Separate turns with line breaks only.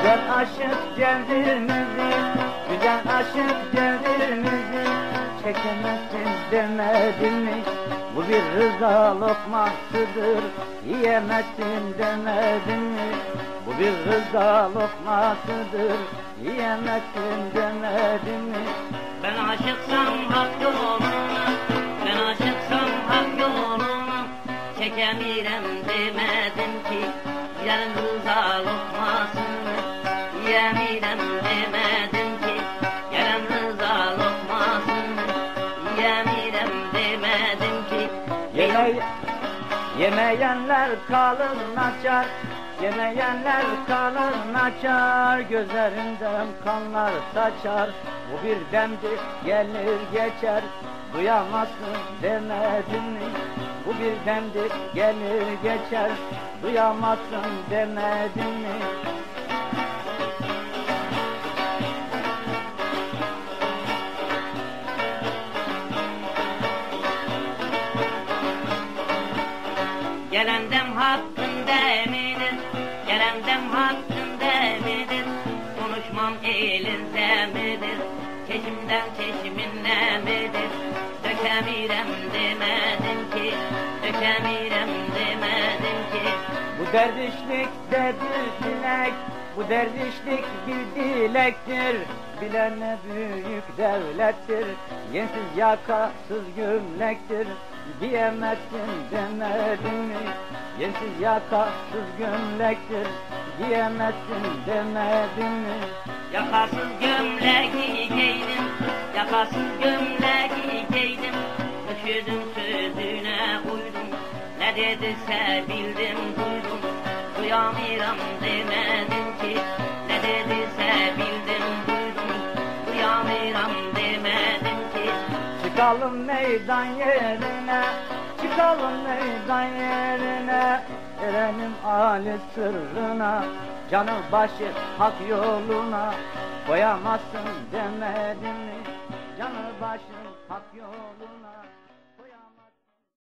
Güzel aşık cevherimizi Güzel aşık cevherimizi Çekemezsin demedim mi Bu bir rıza lokmasıdır. Yiyemezsin demedim mi Bu bir rıza lokmasıdır. Yiyemezsin demedim mi
Ben aşıksam hak yoluna Ben aşıksam hak yoluna. Çekemirem demedim ki Yarın rıza lokmasını Yemirem demedim ki Yarın rıza lokmasını Yemirem demedim ki
Yeme yemeyenler kalın açar. Yemeyenler kalın açar. Gözlerinden kanlar saçar. Bu bir demdir gelir geçer. Duyamazsın demedim mi? Bu bir demdir gelir geçer. Duyamazsın demedim mi
Gelen dem hakkında emidir Gelen dem hakkında emidir Konuşmam elinde midir Çeşimden çeşiminle midir Dökemirem demedim ki Dökemirem demedim ki.
Bu derdişlik de dilek Bu derdişlik bir dilektir. Bilene büyük devlettir Yensiz yakasız gömlektir Giyemezsin demedim mi Yensiz yakasız gömlektir. Giyemezsin demedim mi
Yakasız gömleği giydim Yakasız gömleği giydim. Üşüdüm sözüne uydum Ne dediyse bildim duydum. Duyamıram demedim
Çıkalım meydan yerine Çıkalım meydan yerine. Erenim Ali sırrına Canı başı hak yoluna. Koyamazsın demedim mi? Canı başı hak yoluna